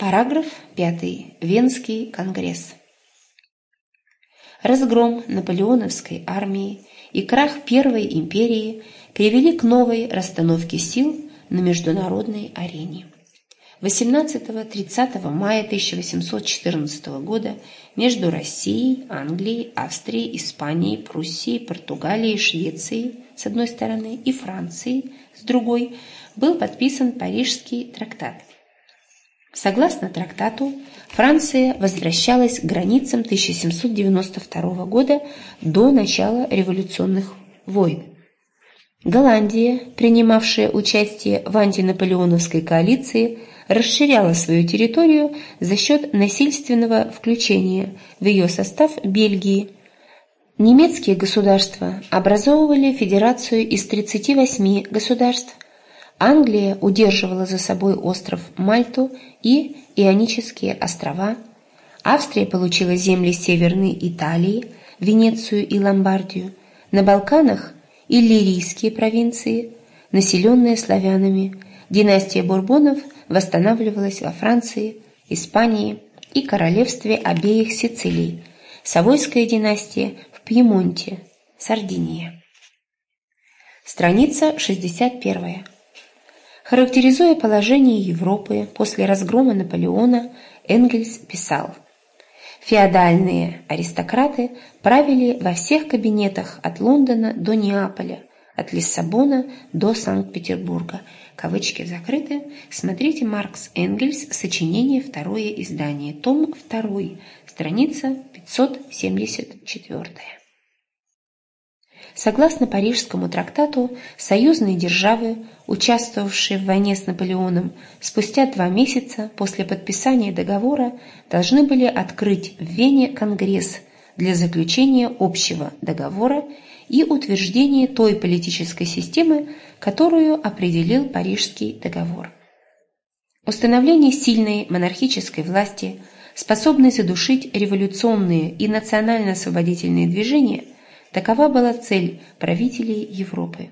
Параграф 5. Венский конгресс. Разгром наполеоновской армии и крах Первой империи привели к новой расстановке сил на международной арене. 18-30 мая 1814 года между Россией, Англией, Австрией, Испанией, Пруссией, Португалией, Швецией с одной стороны и Францией с другой был подписан Парижский трактат. Согласно трактату, Франция возвращалась к границам 1792 года до начала революционных войн. Голландия, принимавшая участие в антинаполеоновской коалиции, расширяла свою территорию за счет насильственного включения в ее состав Бельгии. Немецкие государства образовывали федерацию из 38 государств. Англия удерживала за собой остров Мальту и Ионические острова. Австрия получила земли Северной Италии, Венецию и Ломбардию. На Балканах – Иллирийские провинции, населенные славянами. Династия Бурбонов – восстанавливалась во Франции, Испании и королевстве обеих Сицилий, Савойская династия в Пьемонте, Сардиния. Страница 61. Характеризуя положение Европы после разгрома Наполеона, Энгельс писал «Феодальные аристократы правили во всех кабинетах от Лондона до Неаполя, от Лиссабона до Санкт-Петербурга. Кавычки закрыты. Смотрите Маркс Энгельс, сочинение, второе издание, том 2, страница 574. Согласно Парижскому трактату, союзные державы, участвовавшие в войне с Наполеоном, спустя два месяца после подписания договора должны были открыть в Вене Конгресс для заключения общего договора и утверждение той политической системы, которую определил Парижский договор. Установление сильной монархической власти, способной задушить революционные и национально-освободительные движения, такова была цель правителей Европы.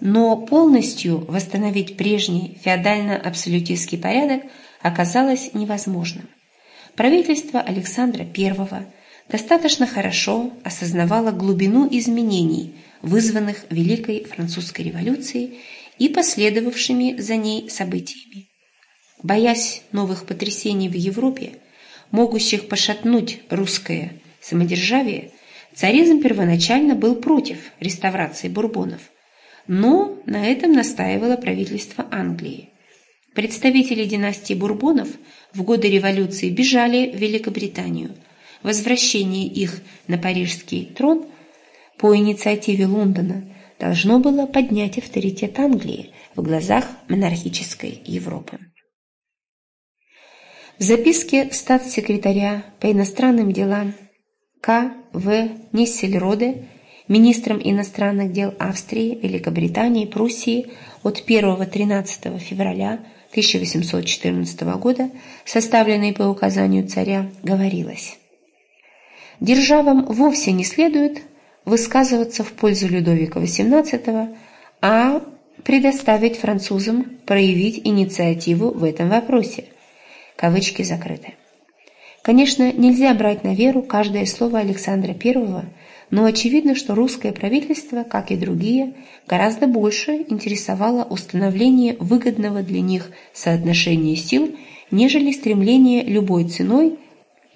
Но полностью восстановить прежний феодально-абсолютистский порядок оказалось невозможным. Правительство Александра I – достаточно хорошо осознавала глубину изменений, вызванных Великой Французской революцией и последовавшими за ней событиями. Боясь новых потрясений в Европе, могущих пошатнуть русское самодержавие, царизм первоначально был против реставрации бурбонов, но на этом настаивало правительство Англии. Представители династии бурбонов в годы революции бежали в Великобританию – возвращение их на парижский трон по инициативе Лондона должно было поднять авторитет Англии в глазах монархической Европы. В записке статс-секретаря по иностранным делам К. В. Ниссельроде министром иностранных дел Австрии, Великобритании, Пруссии от 1-13 февраля 1814 года, составленной по указанию царя, говорилось державам вовсе не следует высказываться в пользу Людовика XVIII, а предоставить французам проявить инициативу в этом вопросе. Кавычки закрыты. Конечно, нельзя брать на веру каждое слово Александра I, но очевидно, что русское правительство, как и другие, гораздо больше интересовало установление выгодного для них соотношения сил, нежели стремление любой ценой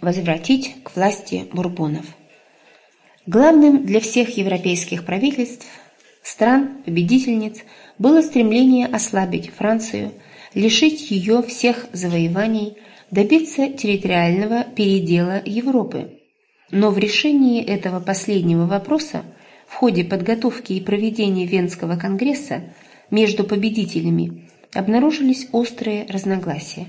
возвратить к власти бурбонов. Главным для всех европейских правительств, стран-победительниц, было стремление ослабить Францию, лишить ее всех завоеваний, добиться территориального передела Европы. Но в решении этого последнего вопроса в ходе подготовки и проведения Венского конгресса между победителями обнаружились острые разногласия.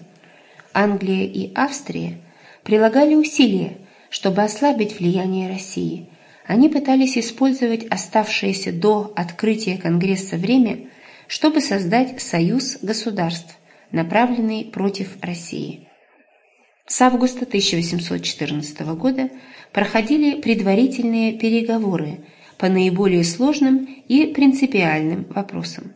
Англия и Австрия – прилагали усилия, чтобы ослабить влияние России. Они пытались использовать оставшееся до открытия Конгресса время, чтобы создать союз государств, направленный против России. С августа 1814 года проходили предварительные переговоры по наиболее сложным и принципиальным вопросам.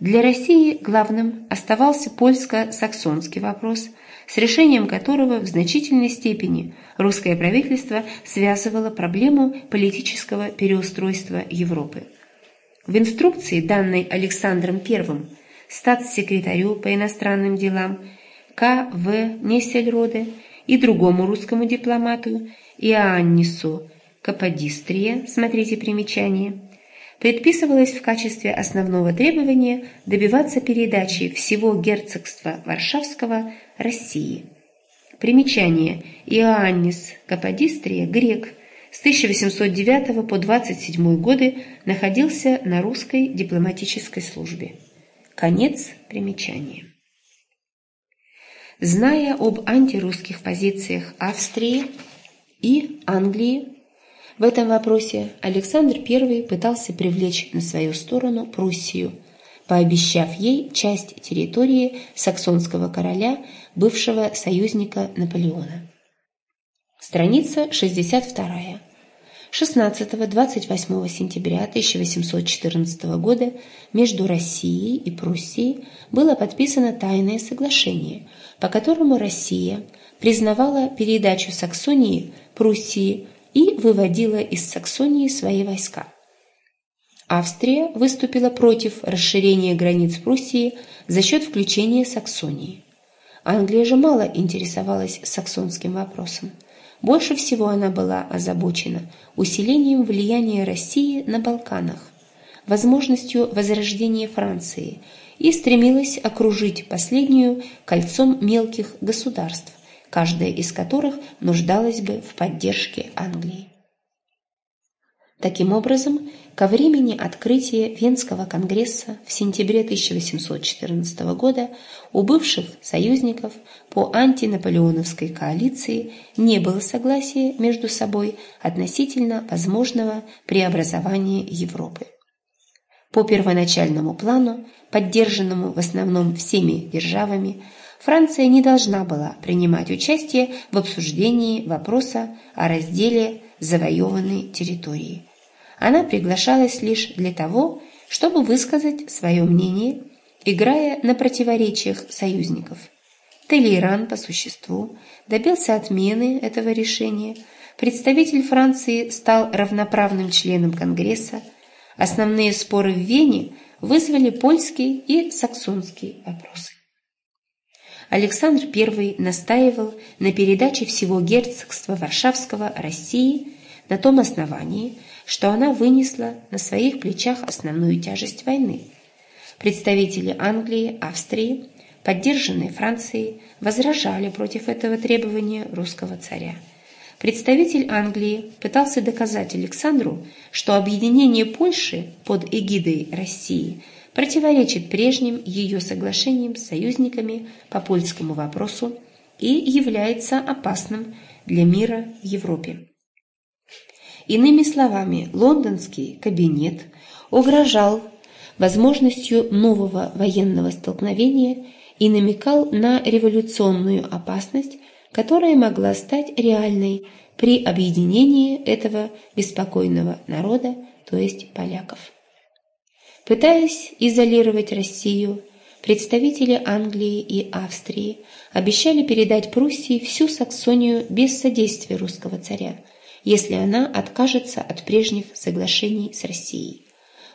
Для России главным оставался польско-саксонский вопрос, с решением которого в значительной степени русское правительство связывало проблему политического переустройства Европы. В инструкции, данной Александром I статс-секретарю по иностранным делам К. В. Несельроде и другому русскому дипломату Иоаннису Каподистрия, смотрите примечание, предписывалось в качестве основного требования добиваться передачи всего герцогства Варшавского России. Примечание. Иоаннис Каподистрия, грек, с 1809 по 27 годы находился на русской дипломатической службе. Конец примечания. Зная об антирусских позициях Австрии и Англии, в этом вопросе Александр I пытался привлечь на свою сторону Пруссию, пообещав ей часть территории саксонского короля, бывшего союзника Наполеона. Страница 62. 16-28 сентября 1814 года между Россией и Пруссией было подписано тайное соглашение, по которому Россия признавала передачу Саксонии Пруссии и выводила из Саксонии свои войска. Австрия выступила против расширения границ Пруссии за счет включения Саксонии. Англия же мало интересовалась саксонским вопросом. Больше всего она была озабочена усилением влияния России на Балканах, возможностью возрождения Франции и стремилась окружить последнюю кольцом мелких государств, каждая из которых нуждалась бы в поддержке Англии. Таким образом, ко времени открытия Венского конгресса в сентябре 1814 года у бывших союзников по антинаполеоновской коалиции не было согласия между собой относительно возможного преобразования Европы. По первоначальному плану, поддержанному в основном всеми державами, Франция не должна была принимать участие в обсуждении вопроса о разделе завоеванной территории. Она приглашалась лишь для того, чтобы высказать свое мнение, играя на противоречиях союзников. Толейран по существу добился отмены этого решения, представитель Франции стал равноправным членом Конгресса, основные споры в Вене вызвали польский и саксонский вопросы. Александр I настаивал на передаче всего герцогства Варшавского России на том основании, что она вынесла на своих плечах основную тяжесть войны. Представители Англии, Австрии, поддержанные Францией, возражали против этого требования русского царя. Представитель Англии пытался доказать Александру, что объединение Польши под эгидой России – противоречит прежним ее соглашениям с союзниками по польскому вопросу и является опасным для мира в Европе. Иными словами, лондонский кабинет угрожал возможностью нового военного столкновения и намекал на революционную опасность, которая могла стать реальной при объединении этого беспокойного народа, то есть поляков. Пытаясь изолировать Россию, представители Англии и Австрии обещали передать Пруссии всю Саксонию без содействия русского царя, если она откажется от прежних соглашений с Россией.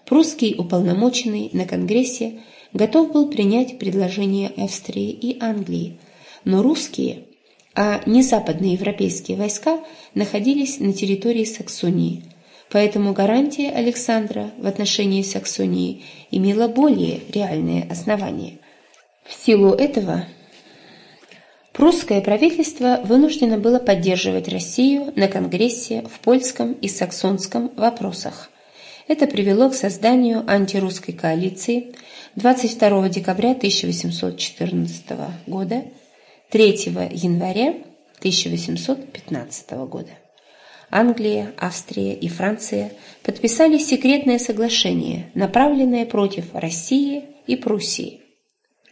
Прусский уполномоченный на Конгрессе готов был принять предложение Австрии и Англии, но русские, а не западноевропейские войска находились на территории Саксонии – Поэтому гарантия Александра в отношении Саксонии имела более реальные основания. В силу этого прусское правительство вынуждено было поддерживать Россию на Конгрессе в польском и саксонском вопросах. Это привело к созданию антирусской коалиции 22 декабря 1814 года, 3 января 1815 года. Англия, Австрия и Франция подписали секретное соглашение, направленное против России и Пруссии.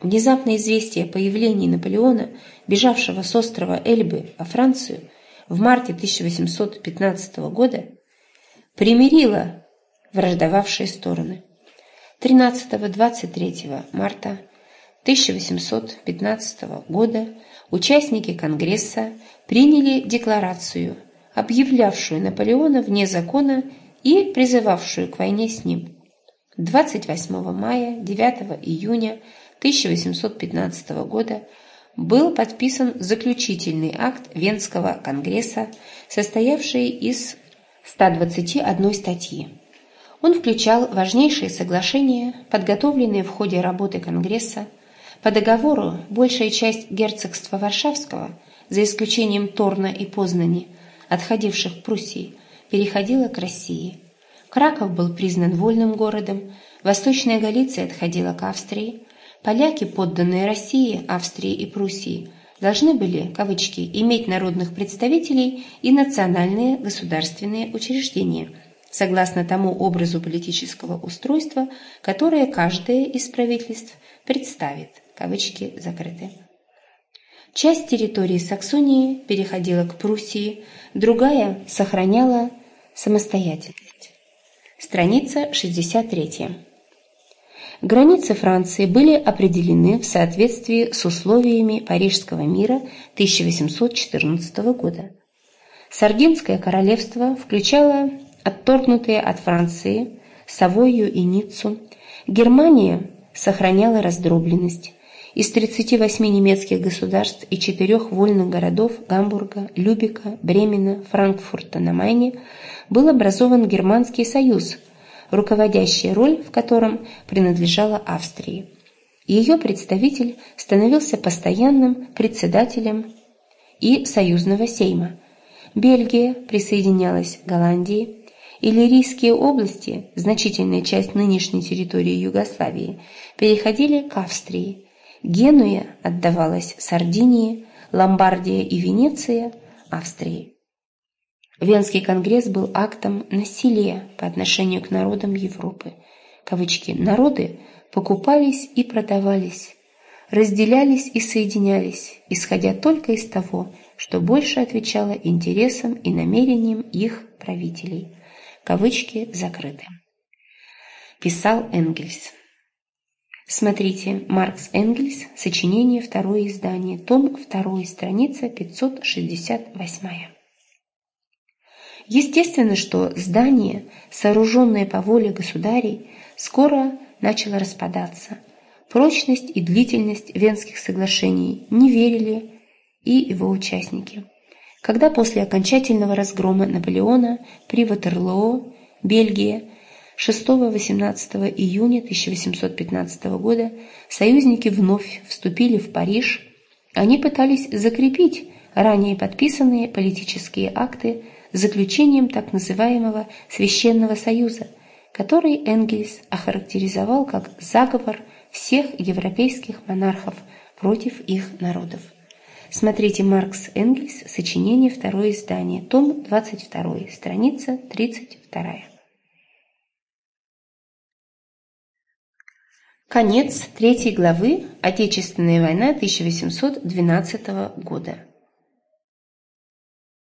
Внезапное известие о появлении Наполеона, бежавшего с острова Эльбы во Францию в марте 1815 года, примирило враждовавшие стороны. 13-23 марта 1815 года участники Конгресса приняли декларацию, объявлявшую Наполеона вне закона и призывавшую к войне с ним. 28 мая 9 июня 1815 года был подписан заключительный акт Венского конгресса, состоявший из 121 статьи. Он включал важнейшие соглашения, подготовленные в ходе работы Конгресса. По договору большая часть герцогства Варшавского, за исключением Торна и Познани, отходивших к Пруссии, переходила к России. Краков был признан вольным городом, Восточная Галиция отходила к Австрии, Поляки, подданные России, Австрии и Пруссии, должны были, кавычки, иметь народных представителей и национальные государственные учреждения, согласно тому образу политического устройства, которое каждое из правительств представит, кавычки закрыты. Часть территории Саксонии переходила к Пруссии, другая сохраняла самостоятельность. Страница 63. Границы Франции были определены в соответствии с условиями Парижского мира 1814 года. Сардинское королевство включало отторгнутые от Франции Савойю и Ниццу. Германия сохраняла раздробленность. Из 38 немецких государств и четырех вольных городов Гамбурга, Любека, Бремена, Франкфурта на Майне был образован Германский союз – руководящая роль в котором принадлежала Австрии. Ее представитель становился постоянным председателем и союзного сейма. Бельгия присоединялась к Голландии, Иллирийские области, значительная часть нынешней территории Югославии, переходили к Австрии. Генуя отдавалась Сардинии, Ломбардия и Венеция – Австрии. Венский конгресс был актом насилия по отношению к народам Европы. Кавычки «народы» покупались и продавались, разделялись и соединялись, исходя только из того, что больше отвечало интересам и намерениям их правителей. Кавычки закрыты. Писал Энгельс. Смотрите, Маркс Энгельс, сочинение, второе издание, том 2, страница 568. Естественно, что здание, сооруженное по воле государей, скоро начало распадаться. Прочность и длительность Венских соглашений не верили и его участники. Когда после окончательного разгрома Наполеона при Ватерлоо, Бельгия, 6-18 июня 1815 года союзники вновь вступили в Париж, они пытались закрепить ранее подписанные политические акты заключением так называемого Священного Союза, который Энгельс охарактеризовал как заговор всех европейских монархов против их народов. Смотрите Маркс Энгельс, сочинение, второе издание, том 22, страница 32. Конец третьей главы Отечественная война 1812 года.